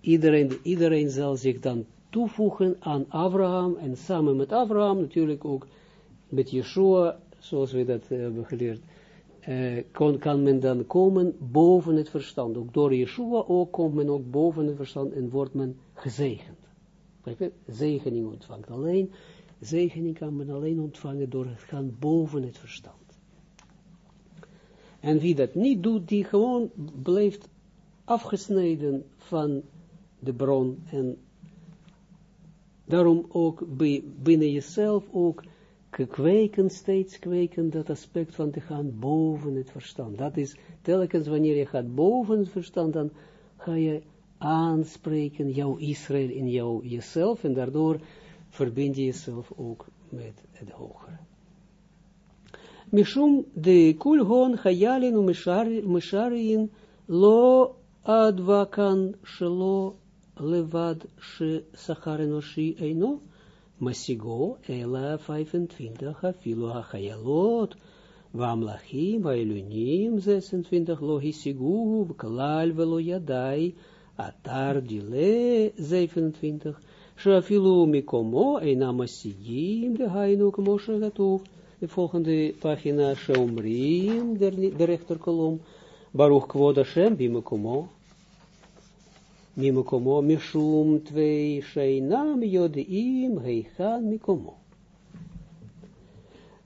iedereen, iedereen zal zich dan toevoegen aan Abraham, en samen met Abraham natuurlijk ook met Yeshua, zoals we dat uh, hebben geleerd, uh, kon, kan men dan komen boven het verstand. Ook door Yeshua ook komt men ook boven het verstand en wordt men gezegend. Zegening ontvangt alleen, zegening kan men alleen ontvangen door het gaan boven het verstand. En wie dat niet doet, die gewoon blijft afgesneden van de bron en daarom ook binnen jezelf ook kweken, steeds kweken, dat aspect van te gaan boven het verstand. Dat is telkens wanneer je gaat boven het verstand, dan ga je aanspreken, jouw Israël in jou, jezelf, en daardoor verbind je jezelf ook met het hogere. Mishum de kulhon hayalin umisharin lo advakan shelo levad she sacharenoshi eino masigo ela 25 afilo hachayalot vamlachim vailunim 26 lo hisigu klal velo yadai atar dile 27 shafilu mikomo eina masigim de hainu kmo shegatuf de volgende pagina, Shomrim, de, de rechterkolom, Baruch Kvod Hashem, Bimekomo, Mimekomo, Mishum, twee, Sheinam, Jodeim, Heichan, Mikomo.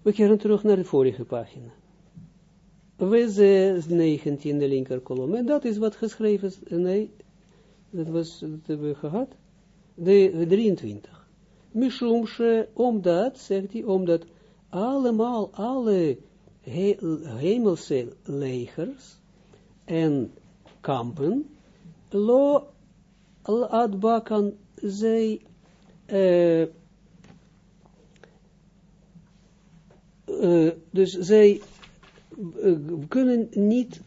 We keren terug naar de vorige pagina. We zijn 19 de linkerkolom, en dat is wat geschreven is, nee, dat was, dat hebben we gehad, de 23. Mishum, omdat, zegt hij, omdat, allemaal, alle he, hemelse legers en kampen, lo adbakan zij uh, uh, dus zij uh, kunnen niet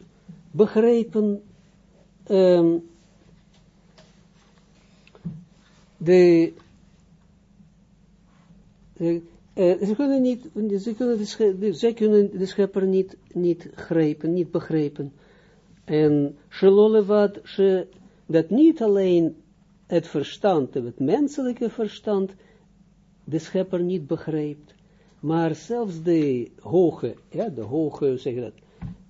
begrijpen um, de, de ze kunnen niet, ze kunnen de, zij kunnen de schepper niet, niet grijpen, niet begrijpen. En wat ze, dat niet alleen het verstand, het menselijke verstand, de schepper niet begrijpt, maar zelfs de hoge, ja, de hoge, zeg dat,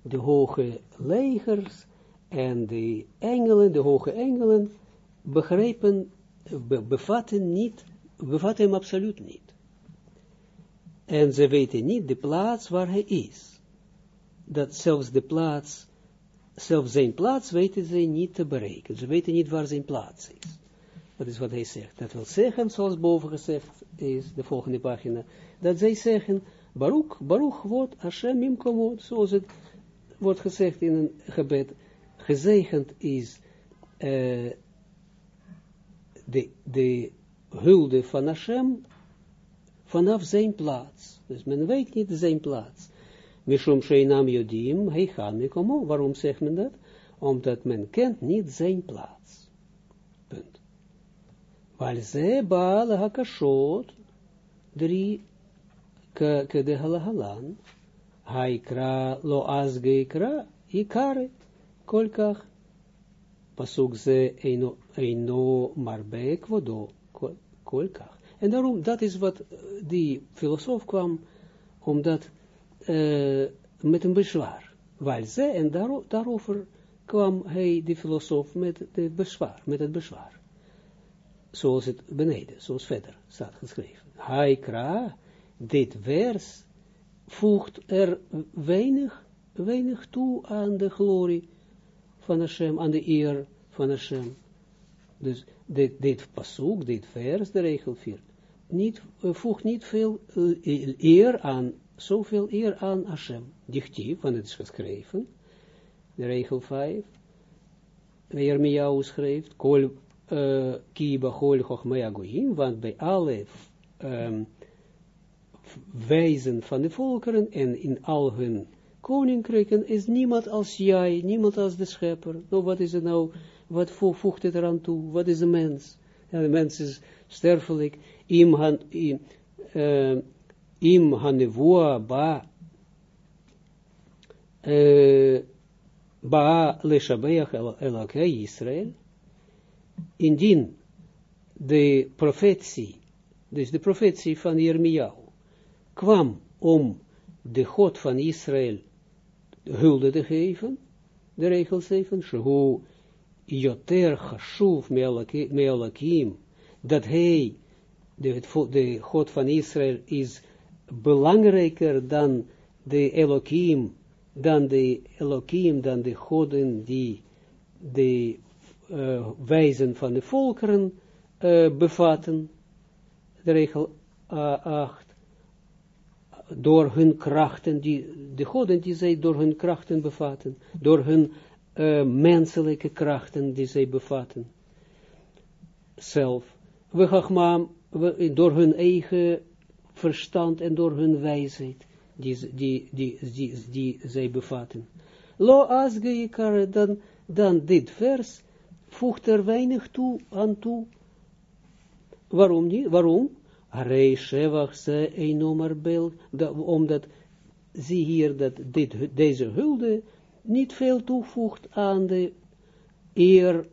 de hoge legers en de engelen, de hoge engelen, begrijpen, bevatten niet, bevatten hem absoluut niet. En ze weten niet de plaats waar hij is. Dat zelfs de plaats, zelfs zijn plaats weten ze niet te bereiken. Ze weten niet waar zijn plaats is. Dat is wat hij zegt. Dat wil zeggen, zoals boven gezegd is, de volgende pagina, dat zij zeggen, Baruch, Baruch wordt Hashem imkomot, zoals het wordt gezegd in een gebed, gezegend is uh, de, de hulde van Hashem vanaf zijn plaats. Dus men weet niet zijn plaats. Mishum Sheinam Yodim, Heichan Mikomo. Waarom zegt men dat? Omdat men kent niet zijn plaats. Punt. Weil ze baal hakashot, drie, ke de halahalan, haikra lo azgeikra, ikare, kolkach, pasuk ze eino, eino marbe kvodo, kolkach. En daarom, dat is wat die filosoof kwam, omdat met een bezwaar. Weil ze, en daar, daarover kwam hij, de filosoof, met, de bezwaar, met het bezwaar. Zoals het beneden, zoals verder staat geschreven. Haikra, dit vers, voegt er weinig, weinig toe aan de glorie van Hashem, aan de eer van Hashem. Dus dit, dit pasuk, dit vers, de regel 4, niet, voegt niet veel eer aan zoveel eer aan Hashem. Dichtief, want het is geschreven, de regel 5, Jeremiahu schreef, kol uh, want bij alle um, wijzen van de volkeren en in al hun koninkrijken is niemand als jij, niemand als de schepper. Nou, wat is het nou, wat voegt het eraan toe, wat is de mens? Ja, de mens is sterfelijk, im, han, im, uh, im hanevua ba uh, ba leshabeach Israël, indien de profetie, dus de profetie van Jeremiahu, kwam om de God van Israël hulde te geven, de regel 7, shehu yoter chashuv me'alakim, dat hij, de, de God van Israël, is belangrijker dan de Elohim, dan de Elohim, dan de goden die de uh, wijzen van de volkeren uh, bevatten, de regel uh, 8, door hun krachten, die, de goden die zij door hun krachten bevatten, door hun menselijke krachten die zij bevatten, zelf, we door hun eigen verstand en door hun wijsheid, die, die, die, die, die zij bevatten. Lo asgeikare, dan, dan dit vers, voegt er weinig toe, aan toe. Waarom niet? Waarom? Arei Shevach ze bel, omdat zie hier dat dit, deze hulde niet veel toevoegt aan de eer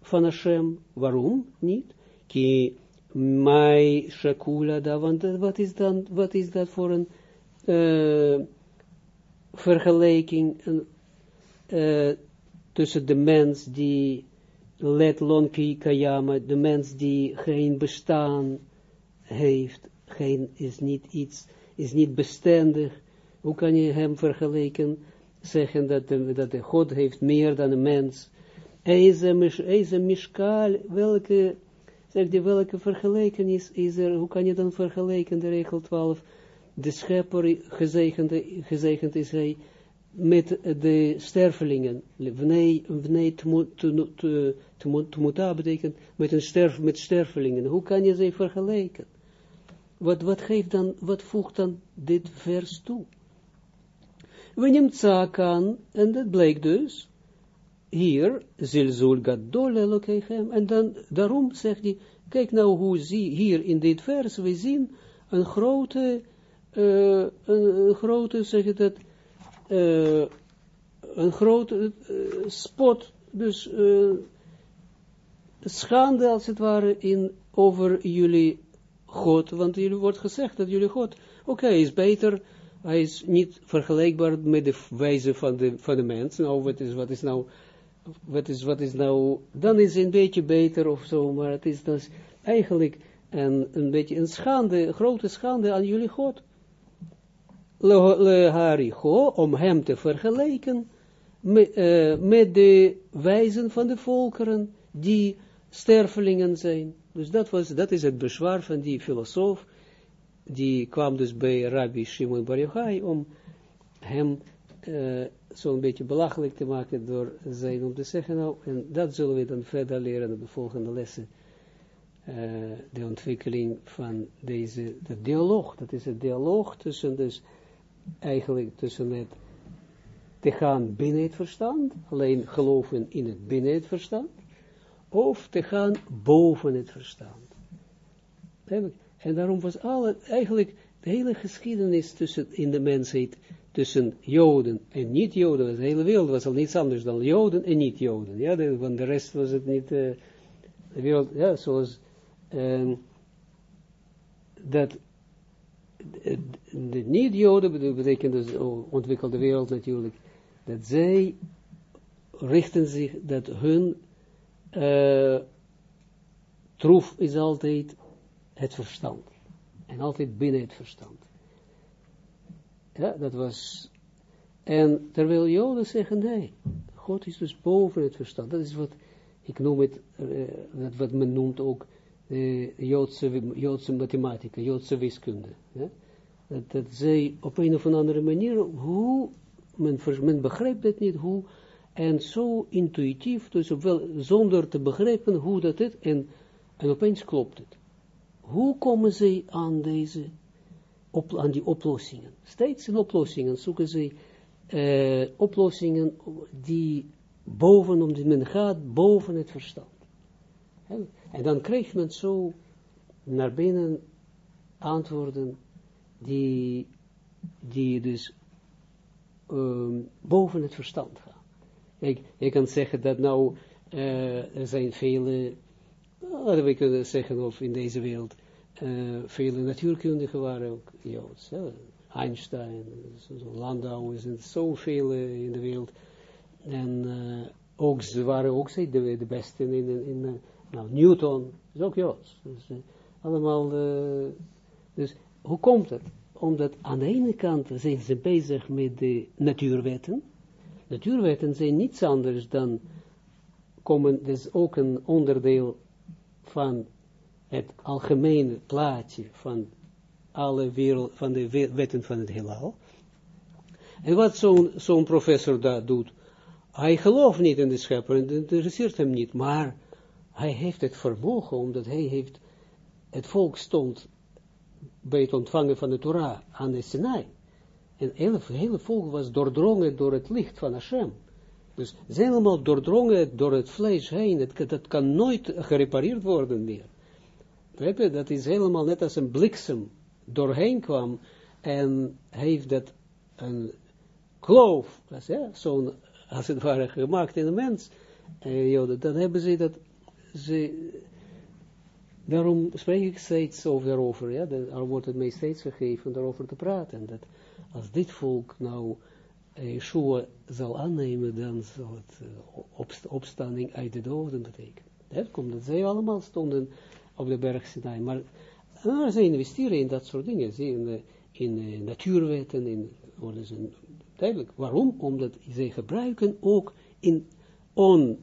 van Hashem. Waarom niet? Ki Mai Shakula da, want wat is dan, wat is dat voor een uh, vergelijking uh, tussen de mens die let lonki kayama, de mens die geen bestaan heeft, geen, is niet iets, is niet bestendig, hoe kan je hem vergelijken, zeggen dat de, dat de God heeft meer dan een mens, Eize mishkal, welke Zegt hij, welke vergelijkenis is er, hoe kan je dan vergelijken, de regel 12, de schepper gezegend is hij met de stervelingen. Vnei, vnei tmuta betekent met, een sterf, met stervelingen. Hoe kan je ze vergelijken? Wat, wat geeft dan, wat voegt dan dit vers toe? We nemen kan, en dat blijkt dus, hier, zilzul gadol elokechem, en dan, daarom zegt hij, kijk nou hoe zie, hier in dit vers, we zien een grote, uh, een, grote, zeg je dat, uh, een grote uh, spot, dus schande als het ware in, over jullie God, want jullie wordt gezegd dat jullie God, oké, is beter, hij is niet vergelijkbaar met de wijze van de, van de mens, nou, wat is, wat is nou, wat is, wat is nou, dan is het een beetje beter of zo, maar het is dus eigenlijk een, een beetje een schande, een grote schande aan jullie God. Le, haricho, om hem te vergelijken met, uh, met de wijzen van de volkeren, die stervelingen zijn. Dus dat, was, dat is het bezwaar van die filosoof, die kwam dus bij Rabbi Shimon Bar Yochai om hem uh, zo'n beetje belachelijk te maken door zijn om te zeggen, nou, en dat zullen we dan verder leren in de volgende lessen, uh, de ontwikkeling van deze, de dialoog, dat is het dialoog tussen dus, eigenlijk tussen het te gaan binnen het verstand, alleen geloven in het binnen het verstand, of te gaan boven het verstand. En daarom was alle, eigenlijk de hele geschiedenis tussen, in de mensheid, tussen Joden en niet-Joden, de hele wereld was al niets anders dan Joden en niet-Joden. Ja, de, de rest was het niet, uh, de wereld, ja, zoals, uh, dat, de, de niet-Joden betekent dus ontwikkelde wereld natuurlijk, dat zij richten zich, dat hun uh, troef is altijd het verstand. En altijd binnen het verstand. Ja, dat was... En terwijl Joden zeggen, nee, God is dus boven het verstand. Dat is wat, ik noem het, uh, wat men noemt ook uh, Joodse, Joodse mathematica, Joodse wiskunde. Dat, dat zij op een of andere manier, hoe, men, men begrijpt het niet, hoe, en zo intuïtief, dus wel, zonder te begrijpen hoe dat is, en, en opeens klopt het. Hoe komen ze aan deze, op, aan die oplossingen? Steeds in oplossingen zoeken ze uh, oplossingen die boven, omdat men gaat boven het verstand. En dan krijgt men zo naar binnen antwoorden die, die dus um, boven het verstand gaan. Ik, je kan zeggen dat nou, uh, er zijn vele laten we zeggen, of in deze wereld, uh, vele natuurkundigen waren ook Joods. Einstein, Landau, er zijn zoveel uh, in de wereld. En uh, ook, ze waren ook ze, de, beste in, in, nou, Newton is ook Joods. Allemaal, dus hoe komt het? Omdat aan de ene kant zijn ze bezig met de natuurwetten. Natuurwetten zijn niets anders dan, komen, dus ook een onderdeel van het algemene plaatje van alle wereld, van de wetten van het heelal. En wat zo'n professor daar doet, hij gelooft niet in de schepper, en interesseert hem niet, maar hij heeft het vermogen, omdat hij heeft, het volk stond bij het ontvangen van de Torah aan de Sinai. En het hele, hele volk was doordrongen door het licht van Hashem. Dus zijn allemaal doordrongen door het vlees heen. Het, dat kan nooit gerepareerd worden meer. Dat is helemaal net als een bliksem doorheen kwam en heeft dat een kloof, zo'n, als het ware gemaakt in de mens, eh, dan hebben ze dat, ze, daarom spreek ik steeds over daarover, ja, daar wordt het mij steeds gegeven daarover te praten, dat als dit volk nou Yeshua zal aannemen, dan zal het uh, opstanding uit de doden betekenen. Dat komt dat zij allemaal stonden op de berg Sinai. Maar uh, ze investeren in dat soort dingen, ze in, uh, in uh, natuurwetten, in, worden duidelijk. Waarom? Omdat ze gebruiken ook in on,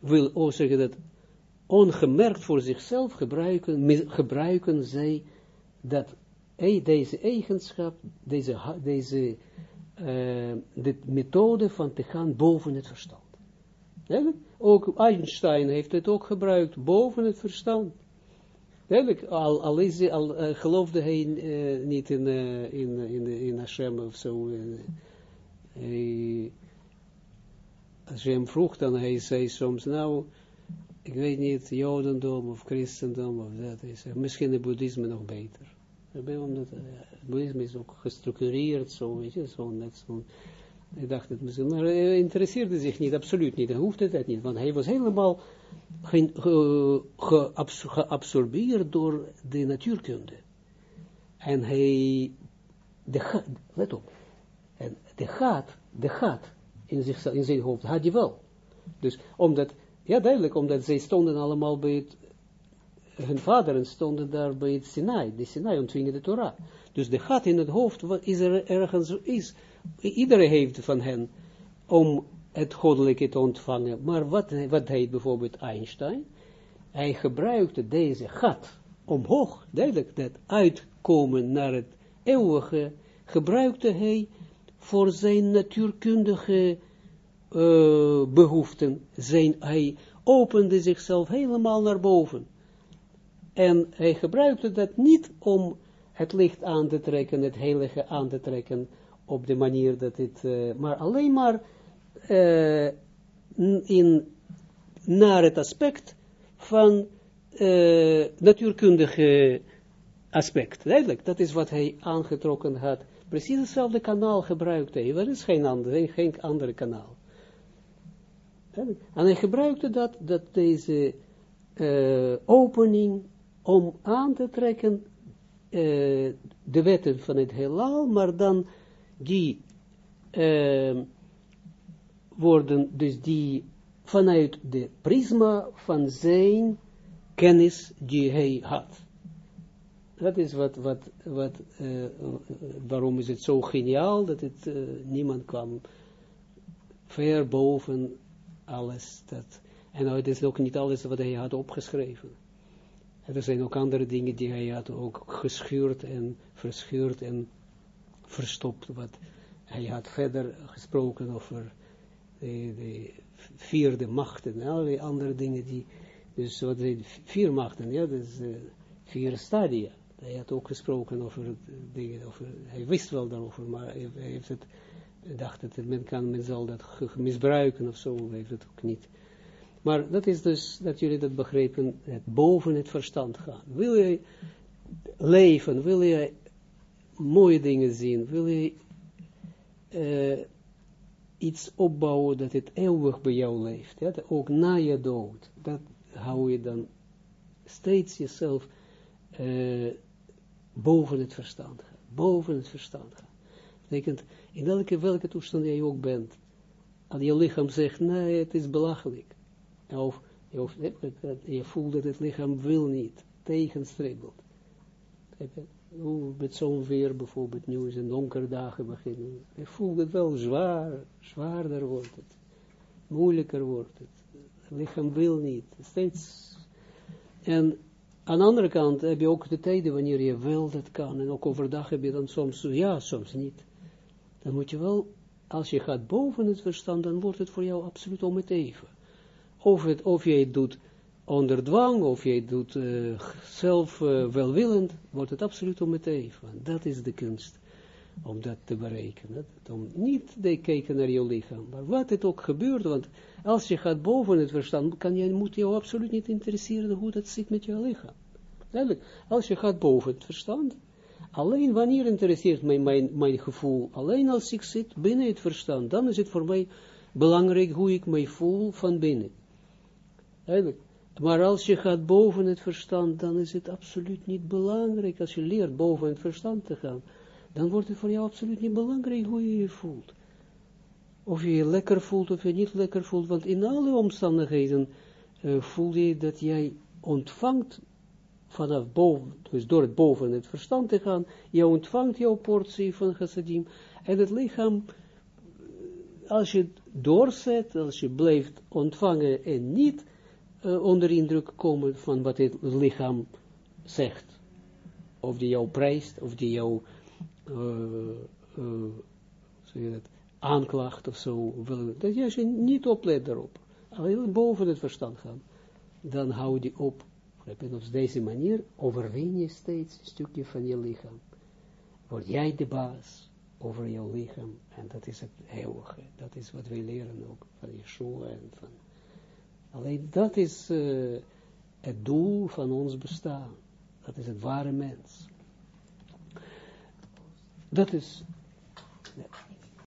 wil ook zeggen dat ongemerkt voor zichzelf gebruiken, gebruiken zij dat deze eigenschap, deze, deze uh, de methode van te gaan boven het verstand. Ook Einstein heeft het ook gebruikt, boven het verstand. Al, al, is, al uh, geloofde hij uh, niet in, uh, in, in, in Hashem of zo. Hij, als je hem vroeg, dan hij zei soms, nou, ik weet niet, Jodendom of Christendom of dat. Hij zei, misschien het Boeddhisme nog beter omdat het boeddhisme is ook gestructureerd, zo, weet je, zo net zo. Ik dacht het misschien, maar hij interesseerde zich niet, absoluut niet, hij hoefde het niet, want hij was helemaal geabsorbeerd ge, door de natuurkunde. En hij, de, let op, en de gaat, de gaat in, zich, in zijn hoofd had hij wel. Dus omdat, ja duidelijk, omdat zij stonden allemaal bij het hun vaderen stonden daar bij het Sinai, de Sinai ontvingen de Torah. Dus de gat in het hoofd, is er ergens, is, iedereen heeft van hen, om het goddelijke te ontvangen. Maar wat, wat heet bijvoorbeeld Einstein? Hij gebruikte deze gat omhoog, duidelijk, dat uit komen naar het eeuwige, gebruikte hij voor zijn natuurkundige uh, behoeften. Zijn, hij opende zichzelf helemaal naar boven. En hij gebruikte dat niet om het licht aan te trekken, het heilige aan te trekken, op de manier dat het, uh, maar alleen maar uh, in, naar het aspect van uh, natuurkundige aspect. Duidelijk, dat is wat hij aangetrokken had. Precies hetzelfde kanaal gebruikte hij. Er is geen ander, geen andere kanaal. En hij gebruikte dat, dat deze uh, opening om aan te trekken de wetten van het heelal, maar dan die worden, dus die vanuit de prisma van zijn kennis die hij had. Dat is wat, wat, wat uh, waarom is het zo geniaal, dat het, uh, niemand kwam ver boven alles. Dat, en nou, het is ook niet alles wat hij had opgeschreven. er zijn ook andere dingen die hij had ook geschuurd en verscheurd en verstopt. Wat hij had verder gesproken over de, de vierde machten en allerlei andere dingen die, dus wat zijn vier machten, ja, dus uh, vier stadia. Hij had ook gesproken over dingen, over, hij wist wel daarover, maar hij, heeft het, dacht dat men kan, men zal dat misbruiken of zo, heeft het ook niet. Maar dat is dus, dat jullie dat begrepen, het boven het verstand gaan. Wil je leven, wil je mooie dingen zien, wil je uh, iets opbouwen dat het eeuwig bij jou leeft, ja, ook na je dood, dat hou je dan steeds jezelf uh, boven het verstand boven het verstand gaan. Betekent, in welke, welke toestand jij ook bent, al je lichaam zegt, nee, het is belachelijk, of je, je voelt dat het lichaam wil niet, tegenstribbelt. Met zo'n weer bijvoorbeeld nu is een donkere dagen beginnen. Je voelt het wel zwaar, zwaarder wordt het. Moeilijker wordt het. Het lichaam wil niet. Steeds. En aan de andere kant heb je ook de tijden wanneer je wel dat kan. En ook overdag heb je dan soms, ja, soms niet. Dan moet je wel, als je gaat boven het verstand, dan wordt het voor jou absoluut om het even. Of, het, of je het doet onder dwang, of het doet uh, zelf uh, welwillend, wordt het absoluut om het even. Dat is de kunst, om dat te berekenen. Om niet te kijken naar je lichaam, maar wat het ook gebeurt, want als je gaat boven het verstand, kan je, moet jou absoluut niet interesseren hoe dat zit met je lichaam. Duidelijk, als je gaat boven het verstand, alleen wanneer interesseert mij mijn, mijn gevoel, alleen als ik zit binnen het verstand, dan is het voor mij belangrijk hoe ik mij voel van binnen. Duidelijk. Maar als je gaat boven het verstand, dan is het absoluut niet belangrijk. Als je leert boven het verstand te gaan, dan wordt het voor jou absoluut niet belangrijk hoe je je voelt. Of je je lekker voelt of je niet lekker voelt, want in alle omstandigheden uh, voel je dat jij ontvangt vanaf boven, dus door het boven het verstand te gaan, je ontvangt jouw portie van chassadim, en het lichaam, als je doorzet, als je blijft ontvangen en niet uh, onder indruk komen van wat het lichaam zegt, of die jou prijst, of die jou uh, aanklacht of zo, dat je, als je niet oplet daarop, alleen boven het verstand gaan, dan hou die op. Op deze manier overwin je steeds een stukje van je lichaam. Word jij de baas over jouw lichaam. En dat is het eeuwige. Dat is wat wij leren ook van Yeshua en van... Alleen dat is uh, het doel van ons bestaan. Dat is het ware mens. Dat is